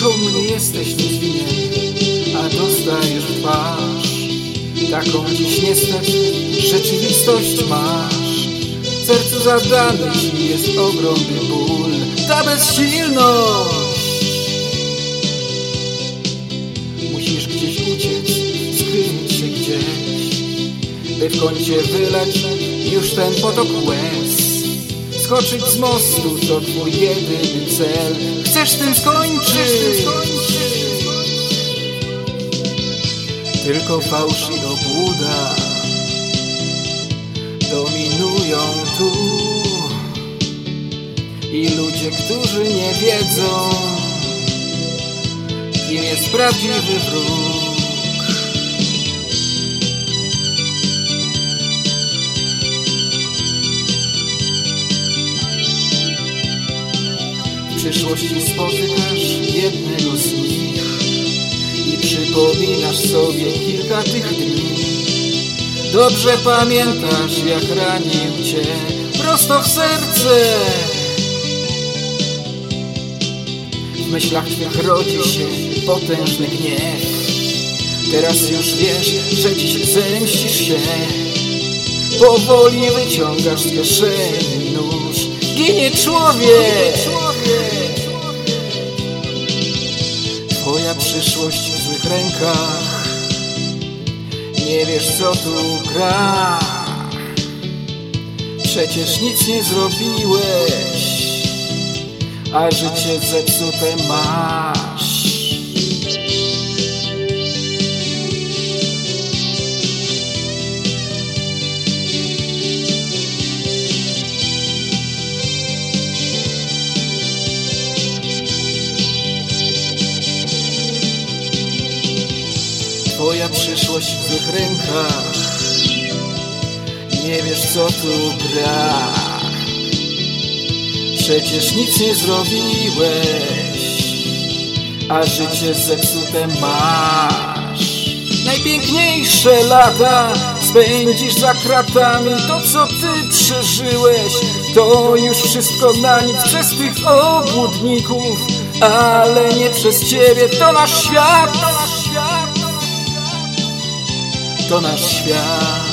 komu nie jesteś nic winien, a dostajesz twarz. Taką dziś niestety rzeczywistość masz. W sercu zadany ci jest ogromny ból, ta bezsilność. Musisz gdzieś uciec, skryć się gdzieś, by w kącie wylać już ten potok łez. Skoczyć z mostu to twój jedyny cel. Chcesz tym skończyć. Tylko fałsz i obłuda dominują tu. I ludzie, którzy nie wiedzą, kim jest prawdziwy wróg. Przyszłości spotykasz jednego z nich i przypominasz sobie kilka tych dni. Dobrze pamiętasz, jak ranił cię prosto w serce. W myślach twych rodzi się potężny gniew. Teraz już wiesz, że dziś zemścisz się. Powoli wyciągasz z kieszeni nóż. Ginie człowiek. Twoja przyszłość w złych rękach. Nie wiesz co tu gra. Przecież nic nie zrobiłeś, a życie zepsute masz. Twoja przyszłość w złych rękach. Nie wiesz co tu gra. Przecież nic nie zrobiłeś A życie zepsute masz. Najpiękniejsze lata Spędzisz za kratami. To co ty przeżyłeś To już wszystko na nic. Przez tych obłudników Ale nie przez ciebie. To nasz świat to nasz świat.